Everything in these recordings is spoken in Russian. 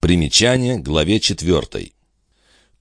Примечание к главе 4.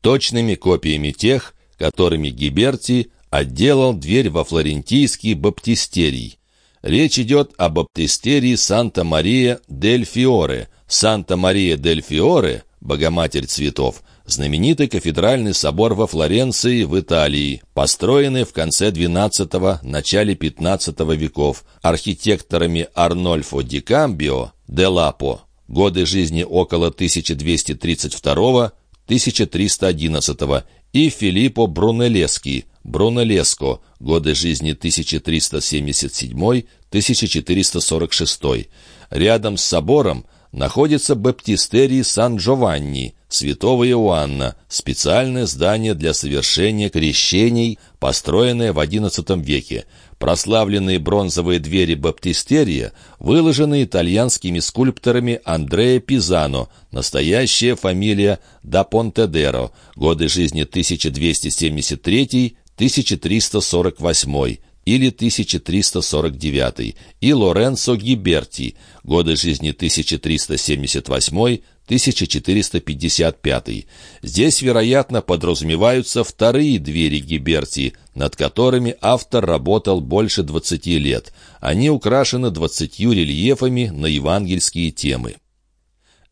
Точными копиями тех, которыми Гиберти отделал дверь во флорентийский баптистерий. Речь идет о баптистерии Санта-Мария-дель-Фиоре. Санта-Мария-дель-Фиоре, Богоматерь цветов, знаменитый кафедральный собор во Флоренции в Италии, построенный в конце XII – начале XV веков архитекторами Арнольфо ди Камбио, де Лапо, годы жизни около 1232-1311 и Филиппо Брунеллески, Брунеллеско, годы жизни 1377-1446. Рядом с собором находится баптистерий Сан-Джованни, святого Иоанна, специальное здание для совершения крещений, построенное в XI веке. Прославленные бронзовые двери баптистерия выложены итальянскими скульпторами Андреа Пизано, настоящая фамилия да Понтедеро, годы жизни 1273-1348 или 1349, и Лоренцо Гиберти, годы жизни 1378-1455. Здесь, вероятно, подразумеваются вторые двери Гиберти, над которыми автор работал больше 20 лет. Они украшены 20 рельефами на евангельские темы.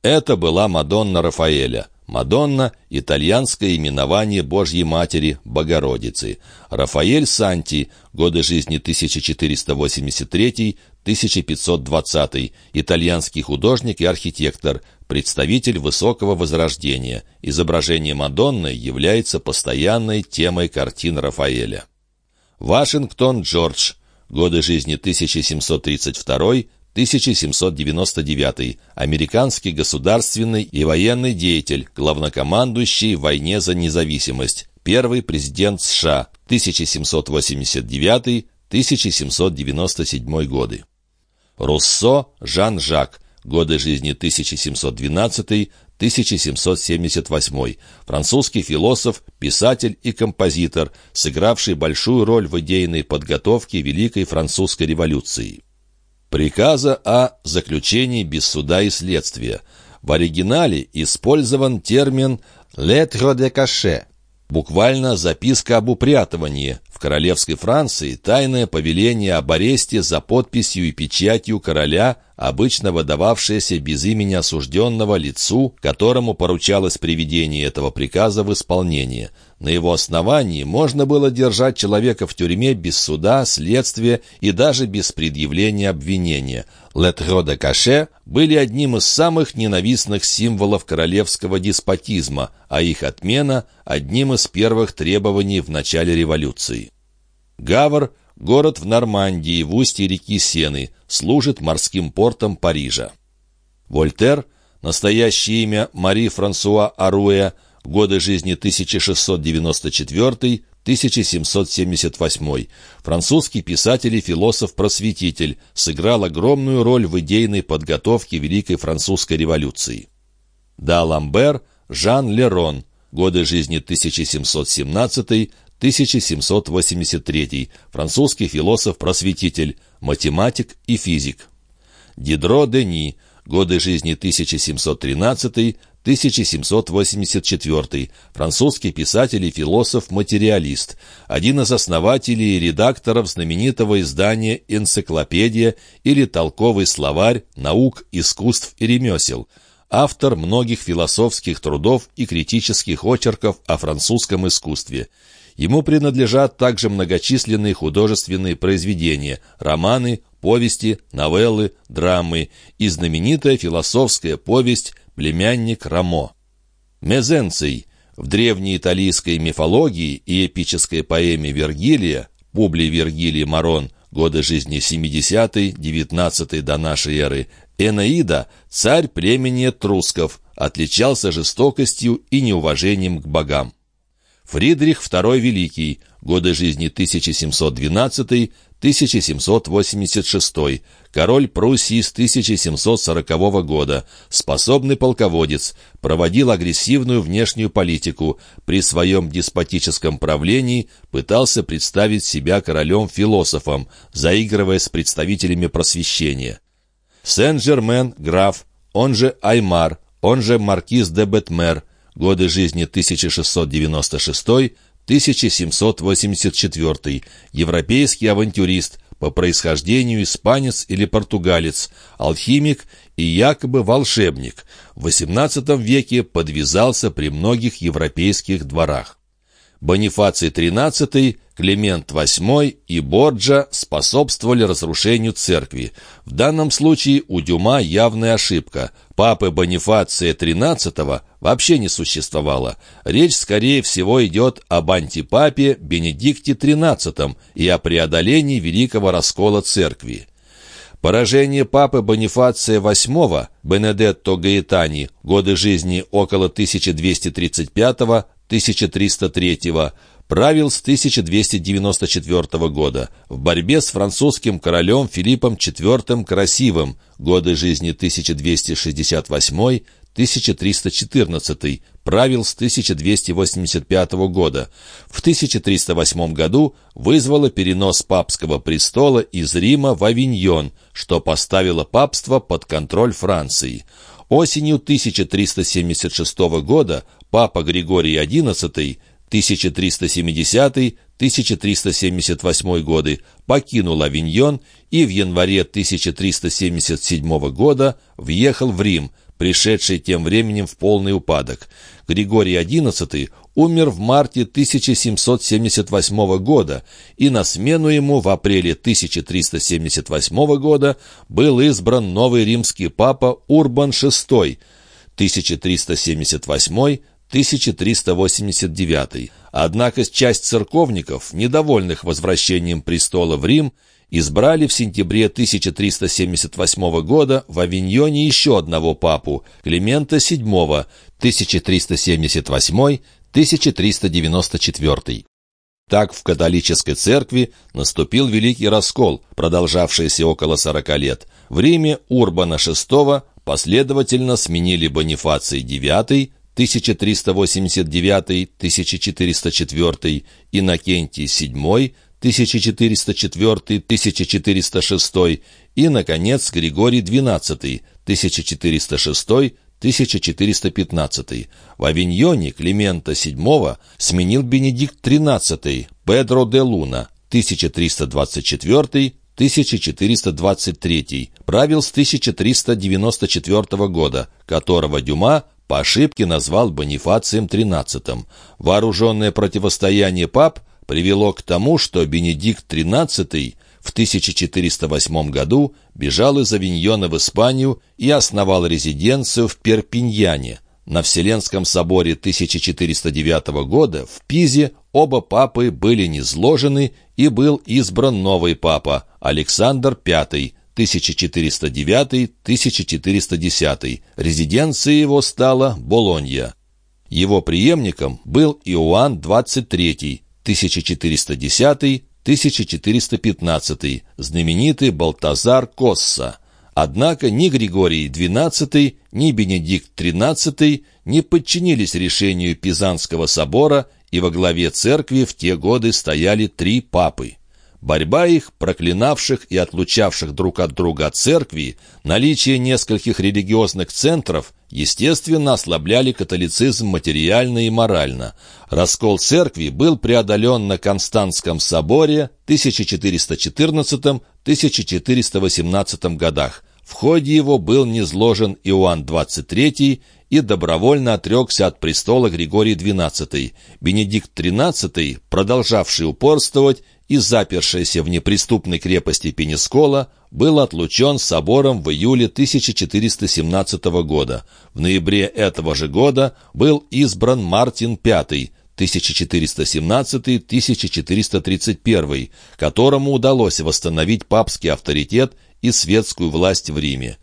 Это была Мадонна Рафаэля – Мадонна – итальянское именование Божьей Матери, Богородицы. Рафаэль Санти, годы жизни 1483-1520, итальянский художник и архитектор, представитель высокого возрождения. Изображение Мадонны является постоянной темой картин Рафаэля. Вашингтон Джордж, годы жизни 1732 1799. Американский государственный и военный деятель, главнокомандующий в войне за независимость. Первый президент США 1789-1797 годы. Руссо Жан-Жак. Годы жизни 1712-1778. Французский философ, писатель и композитор, сыгравший большую роль в идейной подготовке Великой Французской революции. Приказа о заключении без суда и следствия. В оригинале использован термин «lettre de cachet», буквально записка об упрятывании. В королевской Франции тайное повеление об аресте за подписью и печатью короля, обычно выдававшееся без имени осужденного лицу, которому поручалось приведение этого приказа в исполнение. На его основании можно было держать человека в тюрьме без суда, следствия и даже без предъявления обвинения. Летро де Каше были одним из самых ненавистных символов королевского деспотизма, а их отмена – одним из первых требований в начале революции. Гавр – город в Нормандии, в устье реки Сены, служит морским портом Парижа. Вольтер – настоящее имя Мари Франсуа Аруэ – годы жизни 1694-1778. Французский писатель и философ-просветитель, сыграл огромную роль в идейной подготовке Великой Французской революции. Да Ламбер, Жан Лерон, годы жизни 1717-1783, французский философ-просветитель, математик и физик. Дидро Дени, годы жизни 1713 1784, французский писатель и философ-материалист, один из основателей и редакторов знаменитого издания «Энциклопедия» или «Толковый словарь наук, искусств и ремесел», автор многих философских трудов и критических очерков о французском искусстве. Ему принадлежат также многочисленные художественные произведения, романы, повести, новеллы, драмы и знаменитая философская повесть племянник Рамо. Мезенций в древней италийской мифологии и эпической поэме Вергилия Публий Вергилий Марон годы жизни 70-19 до нашей эры, Энеида, царь племени Трусков, отличался жестокостью и неуважением к богам. Фридрих II Великий, годы жизни 1712 1786, король Пруссии с 1740 года, способный полководец, проводил агрессивную внешнюю политику, при своем деспотическом правлении пытался представить себя королем-философом, заигрывая с представителями просвещения. Сен-Жермен, граф, он же Аймар, он же маркиз де Бетмер, годы жизни 1696-1784, европейский авантюрист, по происхождению испанец или португалец, алхимик и якобы волшебник. В XVIII веке подвязался при многих европейских дворах. Бонифаций XIII, Климент VIII и Борджа способствовали разрушению церкви. В данном случае у Дюма явная ошибка. Папы Бонифация XIII вообще не существовало. Речь, скорее всего, идет об антипапе Бенедикте XIII и о преодолении великого раскола церкви. Поражение папы Бонифация VIII, Бенедетто Гаэтани, годы жизни около 1235-1303 правил с 1294 года в борьбе с французским королем Филиппом IV Красивым, годы жизни 1268-1314, правил с 1285 года. В 1308 году вызвало перенос папского престола из Рима в Авиньон, что поставило папство под контроль Франции. Осенью 1376 года папа Григорий XI 1370-1378 годы покинул Авиньон и в январе 1377 года въехал в Рим, пришедший тем временем в полный упадок. Григорий XI умер в марте 1778 года, и на смену ему в апреле 1378 года был избран новый римский папа Урбан VI 1378 1389. Однако часть церковников, недовольных возвращением престола в Рим, избрали в сентябре 1378 года в Авиньоне еще одного папу, Климента VII, 1378-1394. Так в католической церкви наступил Великий Раскол, продолжавшийся около 40 лет. В Риме Урбана VI последовательно сменили Бонифаций IX, 1389-1404, Иннокентий VII, 1404-1406 и, наконец, Григорий XII, 1406-1415. В Авиньоне Климента VII сменил Бенедикт XIII, Педро де Луна, 1324 1423, правил с 1394 года, которого Дюма по ошибке назвал Бонифацием XIII. Вооруженное противостояние пап привело к тому, что Бенедикт XIII в 1408 году бежал из Авиньона в Испанию и основал резиденцию в Перпиньяне. На Вселенском соборе 1409 года в Пизе оба папы были низложены и был избран новый папа Александр V, 1409-1410. Резиденцией его стала Болонья. Его преемником был Иоанн XXIII, 1410-1415, знаменитый Балтазар Косса. Однако ни Григорий XII, ни Бенедикт XIII не подчинились решению Пизанского собора, и во главе церкви в те годы стояли три папы. Борьба их, проклинавших и отлучавших друг от друга церкви, наличие нескольких религиозных центров, естественно, ослабляли католицизм материально и морально. Раскол церкви был преодолен на Константском соборе 1414-1418 годах. В ходе его был низложен Иоанн XXIII и добровольно отрекся от престола Григорий XII. Бенедикт XIII, продолжавший упорствовать, и запершийся в неприступной крепости Пенескола, был отлучен собором в июле 1417 года. В ноябре этого же года был избран Мартин V, 1417-1431, которому удалось восстановить папский авторитет и светскую власть в Риме.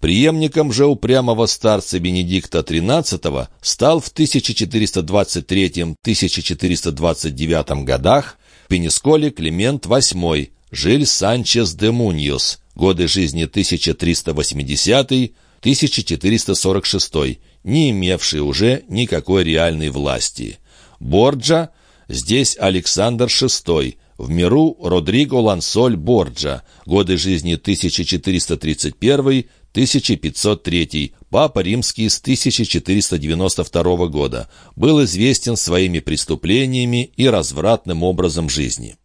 Преемником же упрямого старца Бенедикта XIII стал в 1423-1429 годах Пенесколе Климент VIII, Жиль Санчес де Муньос, годы жизни 1380-1446, не имевший уже никакой реальной власти. Борджа, здесь Александр VI, в миру Родриго Лансоль Борджа, годы жизни 1431 1503, Папа Римский с 1492 года, был известен своими преступлениями и развратным образом жизни.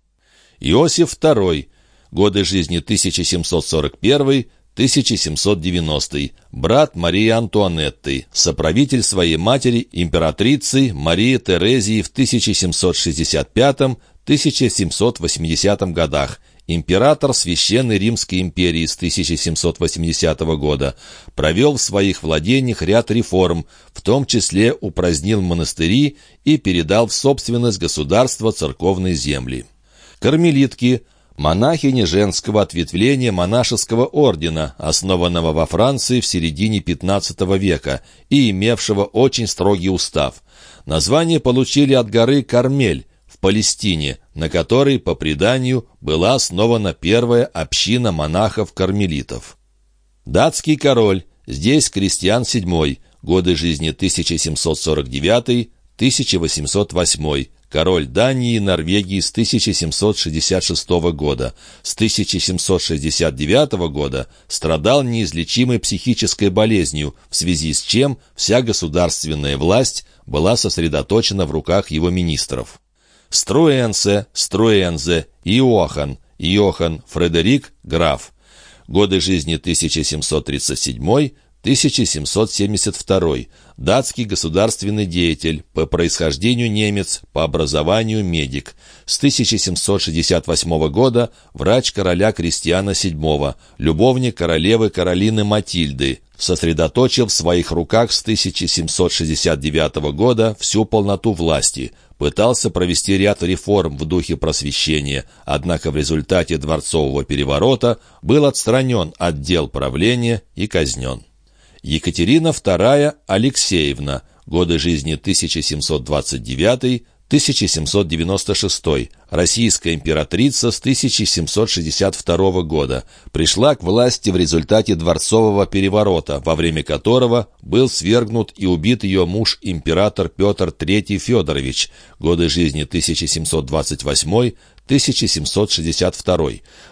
Иосиф II, годы жизни 1741 1790 брат Марии Антуанетты, соправитель своей матери, императрицы Марии Терезии в 1765-1780 годах, император Священной Римской империи с 1780 года, провел в своих владениях ряд реформ, в том числе упразднил монастыри и передал в собственность государства церковные земли. Кармелитки – монахини женского ответвления монашеского ордена, основанного во Франции в середине XV века и имевшего очень строгий устав. Название получили от горы Кармель в Палестине, на которой, по преданию, была основана первая община монахов-кармелитов. Датский король, здесь крестьян VII, годы жизни 1749-1808, король Дании и Норвегии с 1766 года. С 1769 года страдал неизлечимой психической болезнью, в связи с чем вся государственная власть была сосредоточена в руках его министров. Струэнсе, Струэнзе, Иохан, Иохан, Фредерик, граф. Годы жизни 1737 1772. Датский государственный деятель, по происхождению немец, по образованию медик. С 1768 года врач короля Кристиана VII, любовник королевы Каролины Матильды, сосредоточил в своих руках с 1769 года всю полноту власти, пытался провести ряд реформ в духе просвещения, однако в результате дворцового переворота был отстранен от дел правления и казнен. Екатерина II Алексеевна, годы жизни 1729-1796, российская императрица с 1762 года, пришла к власти в результате дворцового переворота, во время которого был свергнут и убит ее муж император Петр III Федорович, годы жизни 1728 1762,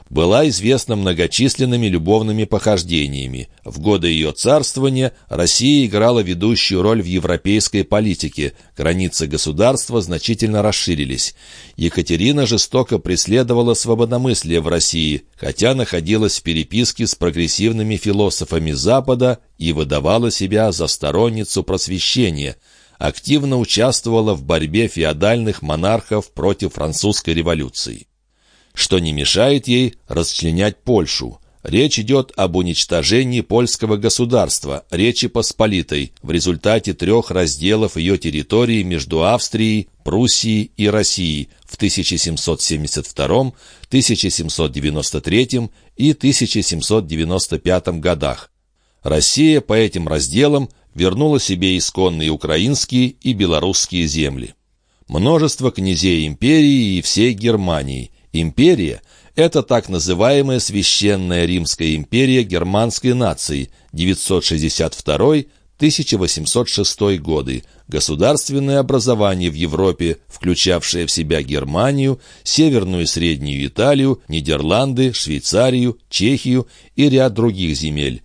была известна многочисленными любовными похождениями. В годы ее царствования Россия играла ведущую роль в европейской политике, границы государства значительно расширились. Екатерина жестоко преследовала свободомыслие в России, хотя находилась в переписке с прогрессивными философами Запада и выдавала себя за сторонницу просвещения – активно участвовала в борьбе феодальных монархов против французской революции. Что не мешает ей расчленять Польшу. Речь идет об уничтожении польского государства, Речи Посполитой, в результате трех разделов ее территории между Австрией, Пруссией и Россией в 1772, 1793 и 1795 годах. Россия по этим разделам вернула себе исконные украинские и белорусские земли. Множество князей империи и всей Германии. Империя – это так называемая Священная Римская империя германской нации 962-1806 годы, государственное образование в Европе, включавшее в себя Германию, Северную и Среднюю Италию, Нидерланды, Швейцарию, Чехию и ряд других земель.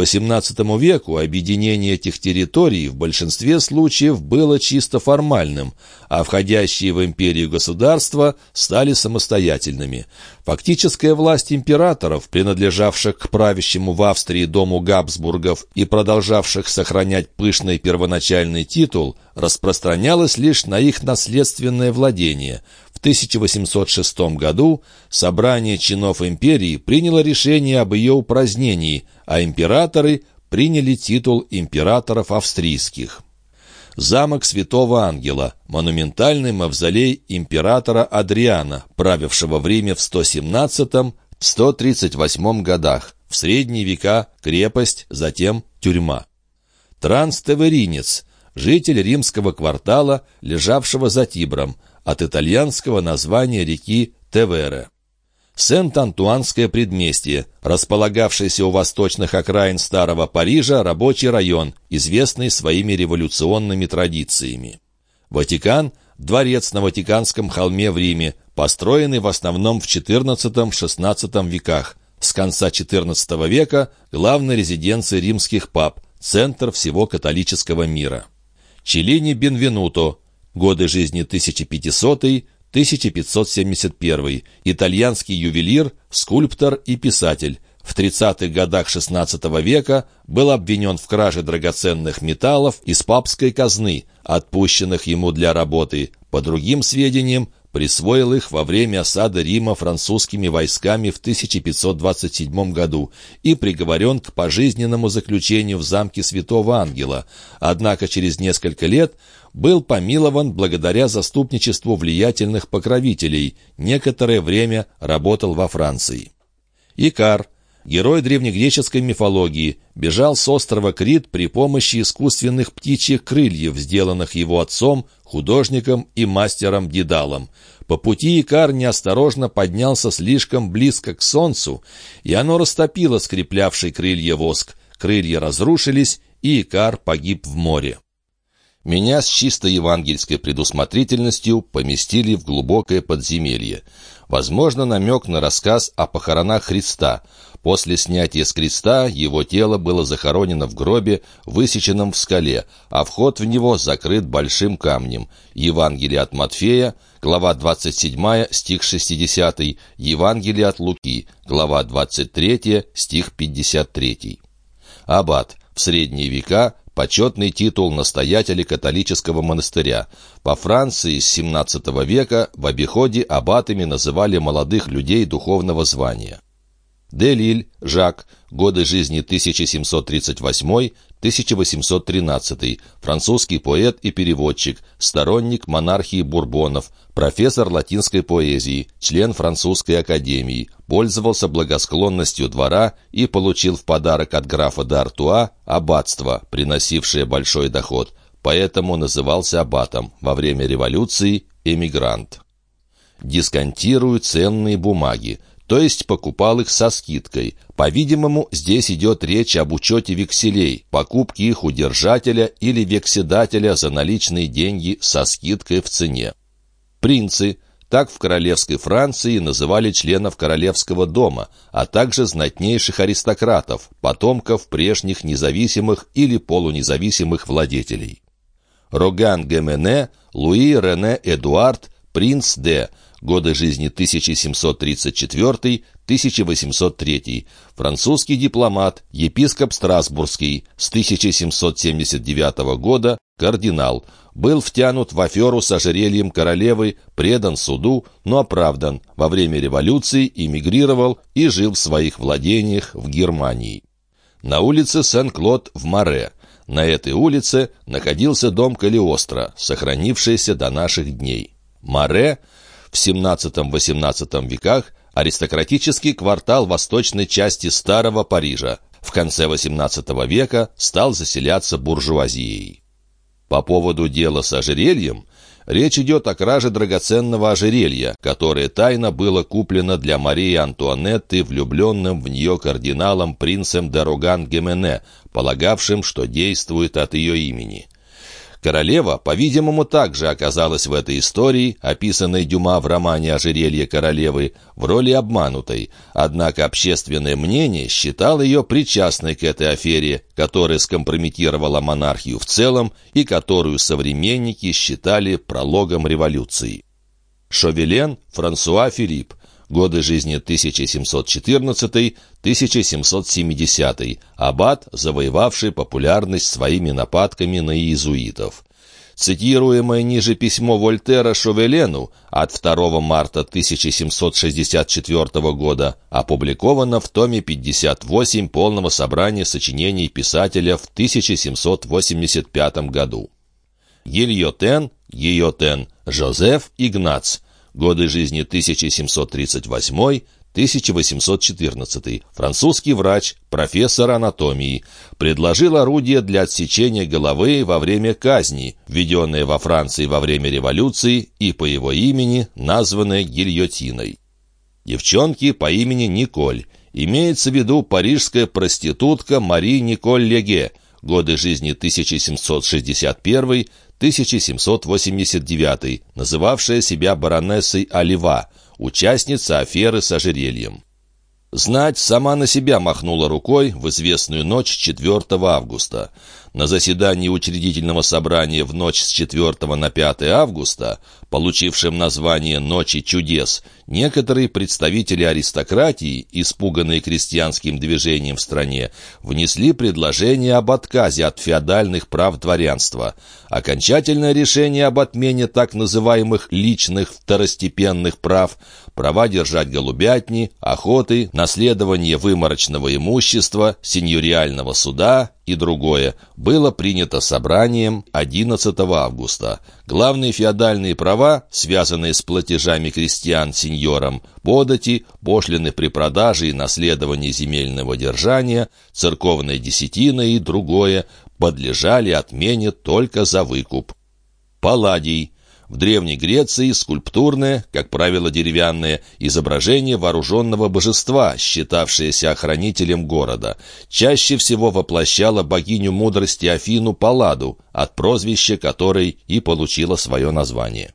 XVIII веку объединение этих территорий в большинстве случаев было чисто формальным, а входящие в империю государства стали самостоятельными. Фактическая власть императоров, принадлежавших к правящему в Австрии дому Габсбургов и продолжавших сохранять пышный первоначальный титул, распространялась лишь на их наследственное владение – в 1806 году собрание чинов империи приняло решение об ее упразднении, а императоры приняли титул императоров австрийских. Замок Святого Ангела, монументальный мавзолей императора Адриана, правившего в Риме в 117-138 годах, в средние века крепость, затем тюрьма. Транстеверинец, житель римского квартала, лежавшего за Тибром, от итальянского названия реки Тевере. Сент-Антуанское предместье, располагавшийся у восточных окраин Старого Парижа рабочий район, известный своими революционными традициями. Ватикан – дворец на Ватиканском холме в Риме, построенный в основном в XIV-XVI веках, С конца XIV века главной резиденцией римских пап, центр всего католического мира. Челини Бенвенуто, годы жизни 1500-1571, итальянский ювелир, скульптор и писатель, в 30-х годах XVI века был обвинен в краже драгоценных металлов из папской казны, отпущенных ему для работы. По другим сведениям, присвоил их во время осады Рима французскими войсками в 1527 году и приговорен к пожизненному заключению в замке Святого Ангела, однако через несколько лет был помилован благодаря заступничеству влиятельных покровителей, некоторое время работал во Франции. Икар – герой древнегреческой мифологии, бежал с острова Крит при помощи искусственных птичьих крыльев, сделанных его отцом, художником и мастером Дедалом. По пути Икар неосторожно поднялся слишком близко к солнцу, и оно растопило скреплявший крылья воск. Крылья разрушились, и Икар погиб в море. Меня с чисто евангельской предусмотрительностью поместили в глубокое подземелье. Возможно, намек на рассказ о похоронах Христа — После снятия с креста его тело было захоронено в гробе, высеченном в скале, а вход в него закрыт большим камнем. Евангелие от Матфея, глава 27, стих 60, Евангелие от Луки, глава 23, стих 53. Аббат. В средние века почетный титул настоятеля католического монастыря. По Франции с XVII века в обиходе аббатами называли молодых людей духовного звания. Делиль, Жак, годы жизни 1738-1813, французский поэт и переводчик, сторонник монархии Бурбонов, профессор латинской поэзии, член французской академии, пользовался благосклонностью двора и получил в подарок от графа д'Артуа аббатство, приносившее большой доход, поэтому назывался аббатом, во время революции эмигрант. Дисконтируют ценные бумаги, то есть покупал их со скидкой. По-видимому, здесь идет речь об учете векселей, покупке их у держателя или векседателя за наличные деньги со скидкой в цене. Принцы – так в королевской Франции называли членов королевского дома, а также знатнейших аристократов, потомков прежних независимых или полунезависимых владетелей. Роган Гемене, Луи Рене Эдуард, принц де – годы жизни 1734-1803, французский дипломат, епископ Страсбургский, с 1779 года кардинал, был втянут в аферу с ожерельем королевы, предан суду, но оправдан, во время революции эмигрировал и жил в своих владениях в Германии. На улице Сен-Клод в Море. На этой улице находился дом Калиостро, сохранившийся до наших дней. Море в XVII-XVIII веках аристократический квартал восточной части Старого Парижа. В конце XVIII века стал заселяться буржуазией. По поводу дела с ожерельем речь идет о краже драгоценного ожерелья, которое тайно было куплено для Марии Антуанетты влюбленным в нее кардиналом принцем Дороган Гемене, полагавшим, что действует от ее имени. Королева, по-видимому, также оказалась в этой истории, описанной Дюма в романе «Ожерелье королевы», в роли обманутой, однако общественное мнение считало ее причастной к этой афере, которая скомпрометировала монархию в целом и которую современники считали прологом революции. Шовелен Франсуа Филипп, годы жизни 1714-1770, аббат, завоевавший популярность своими нападками на иезуитов. Цитируемое ниже письмо Вольтера Шовелену от 2 марта 1764 года опубликовано в томе 58 полного собрания сочинений писателя в 1785 году. Гильотен, Гильотен, Жозеф Игнац, Годы жизни 1738-1814. Французский врач, профессор анатомии. Предложил орудие для отсечения головы во время казни, введенное во Франции во время революции и по его имени названное гильотиной. Девчонки по имени Николь. Имеется в виду парижская проститутка Мари Николь Леге, годы жизни 1761 1789, называвшая себя баронессой Олива, участница аферы с ожерельем. Знать сама на себя махнула рукой в известную ночь 4 августа. На заседании учредительного собрания в ночь с 4 на 5 августа, получившем название «Ночи чудес», некоторые представители аристократии, испуганные крестьянским движением в стране, внесли предложение об отказе от феодальных прав дворянства. Окончательное решение об отмене так называемых «личных второстепенных прав» права держать голубятни, охоты, наследование выморочного имущества, сеньориального суда и другое, было принято собранием 11 августа. Главные феодальные права, связанные с платежами крестьян сеньорам, подати, пошлины при продаже и наследовании земельного держания, церковной десятины и другое, подлежали отмене только за выкуп. Палладий в Древней Греции скульптурное, как правило деревянное, изображение вооруженного божества, считавшееся охранителем города. Чаще всего воплощало богиню мудрости Афину Палладу, от прозвища которой и получила свое название.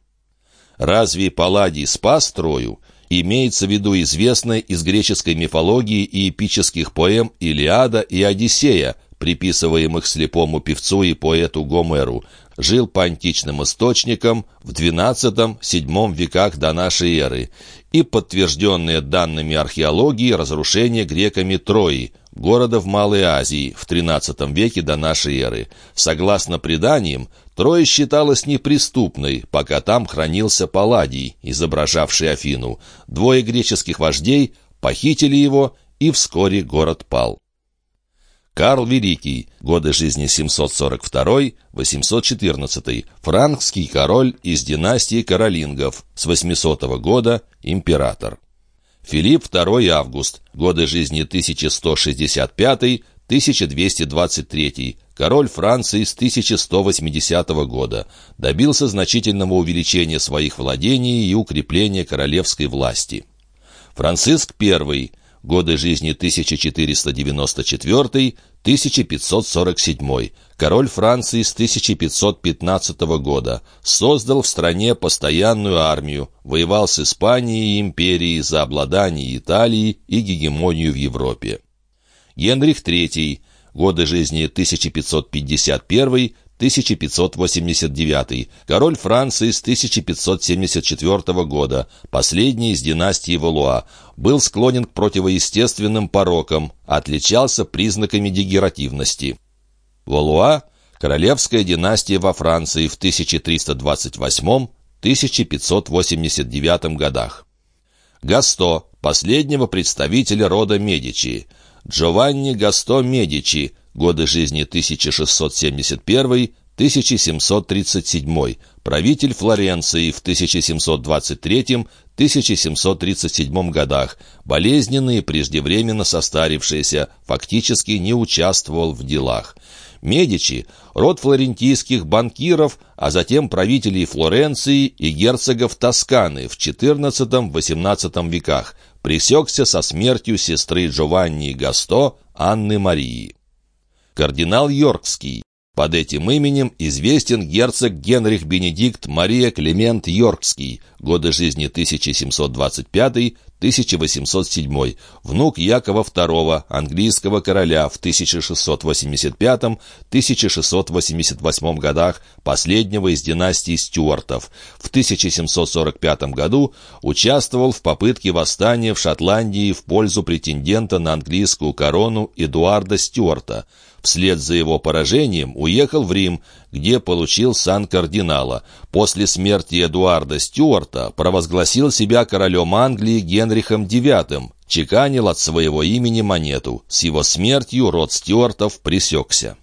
Разве Палладий спас Трою? Имеется в виду известная из греческой мифологии и эпических поэм «Илиада» и «Одиссея», приписываемых слепому певцу и поэту Гомеру, жил по античным источникам в XII-VII веках до нашей эры и подтвержденные данными археологии разрушение греками Трои, города в Малой Азии в XIII веке до нашей эры. Согласно преданиям, Троя считалась неприступной, пока там хранился Палладий, изображавший Афину. Двое греческих вождей похитили его, и вскоре город пал. Карл Великий, годы жизни 742-814, франкский король из династии Каролингов, с 800 года император. Филипп II Август, годы жизни 1165-1223, король Франции с 1180 года, добился значительного увеличения своих владений и укрепления королевской власти. Франциск I, годы жизни 1494-1547, король Франции с 1515 года, создал в стране постоянную армию, воевал с Испанией и империей за обладание Италией и гегемонию в Европе. Генрих III, годы жизни 1551 1589, король Франции с 1574 года, последний из династии Валуа, был склонен к противоестественным порокам, отличался признаками дегеративности. Валуа – королевская династия во Франции в 1328-1589 годах. Гасто – последнего представителя рода Медичи. Джованни Гасто Медичи – годы жизни 1671-1737, правитель Флоренции в 1723-1737 годах, болезненный и преждевременно состарившийся, фактически не участвовал в делах. Медичи – род флорентийских банкиров, а затем правителей Флоренции и герцогов Тосканы в XIV-XVIII веках, пресекся со смертью сестры Джованни Гасто Анны Марии. Кардинал Йоркский. Под этим именем известен герцог Генрих Бенедикт Мария Климент Йоркский, годы жизни 1725-1807, внук Якова II, английского короля в 1685-1688 годах, последнего из династии Стюартов. В 1745 году участвовал в попытке восстания в Шотландии в пользу претендента на английскую корону Эдуарда Стюарта – Вслед за его поражением уехал в Рим, где получил сан кардинала. После смерти Эдуарда Стюарта провозгласил себя королем Англии Генрихом IX, чеканил от своего имени монету. С его смертью род Стюартов пресекся.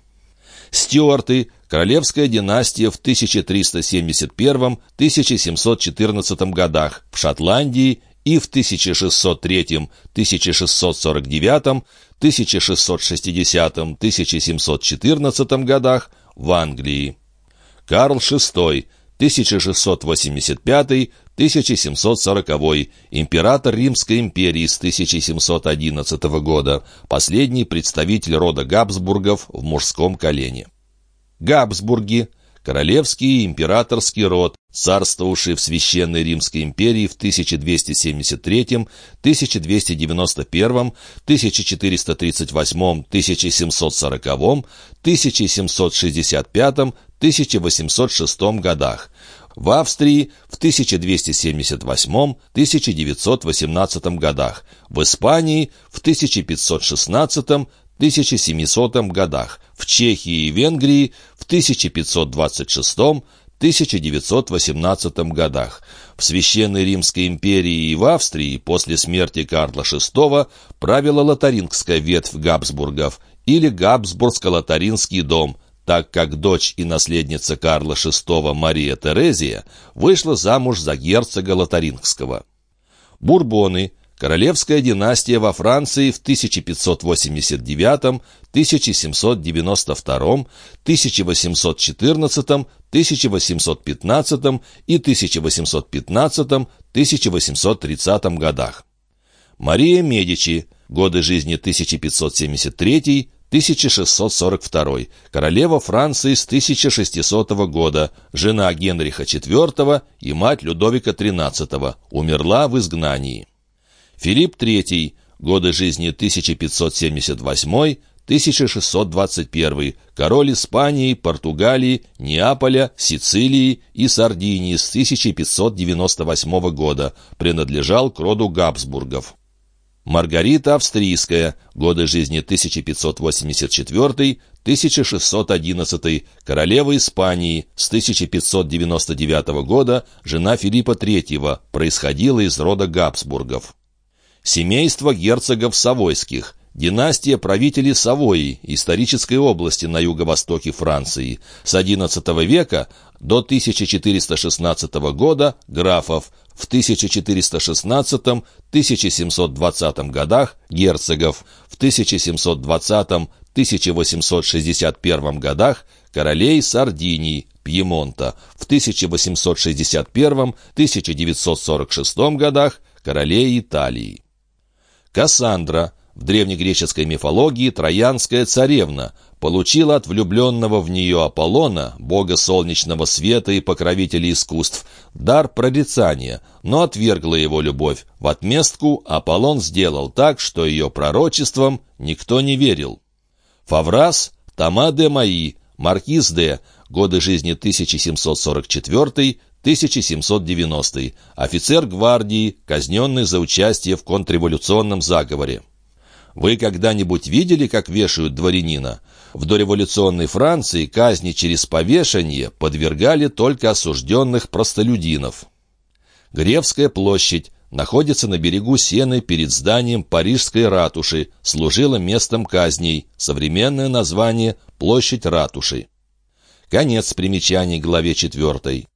Стюарты – королевская династия в 1371-1714 годах в Шотландии и в 1603, 1649, 1660, 1714 годах в Англии. Карл VI, 1685-1740, император Римской империи с 1711 года, последний представитель рода Габсбургов в мужском колене. Габсбурги – королевский императорский род, царствовавший в Священной Римской империи в 1273, 1291, 1438, 1740, 1765, 1806 годах, в Австрии в 1278-1918 годах, в Испании в 1516-1700 годах, в Чехии и Венгрии в 1526 1918 годах. В Священной Римской империи и в Австрии после смерти Карла VI правила лотарингская ветвь Габсбургов или Габсбургско-лотаринский дом, так как дочь и наследница Карла VI Мария Терезия вышла замуж за герцога лотарингского. Бурбоны Королевская династия во Франции в 1589, 1792, 1814, 1815 и 1815-1830 годах. Мария Медичи. Годы жизни 1573-1642. Королева Франции с 1600 года. Жена Генриха IV и мать Людовика XIII. Умерла в изгнании. Филипп III, годы жизни 1578-1621, король Испании, Португалии, Неаполя, Сицилии и Сардинии с 1598 года, принадлежал к роду Габсбургов. Маргарита Австрийская, годы жизни 1584-1611, королева Испании. С 1599 года, жена Филиппа III, происходила из рода Габсбургов. Семейство герцогов Савойских, династия правителей Савойи, исторической области на юго-востоке Франции, с XI века до 1416 года графов, в 1416-1720 годах герцогов, в 1720-1861 годах королей Сардинии, Пьемонта, в 1861-1946 годах королей Италии. Кассандра, в древнегреческой мифологии троянская царевна, получила от влюбленного в нее Аполлона, бога солнечного света и покровителя искусств, дар прорицания, но отвергла его любовь. В отместку Аполлон сделал так, что ее пророчествам никто не верил. Фаврас, Тома де Маи, Маркиз де, годы жизни 1744 1790 офицер гвардии, казненный за участие в контрреволюционном заговоре. Вы когда-нибудь видели, как вешают дворянина? В дореволюционной Франции казни через повешение подвергали только осужденных простолюдинов. Гревская площадь находится на берегу Сены перед зданием Парижской ратуши, служила местом казней, современное название – Площадь ратуши. Конец примечаний главе 4.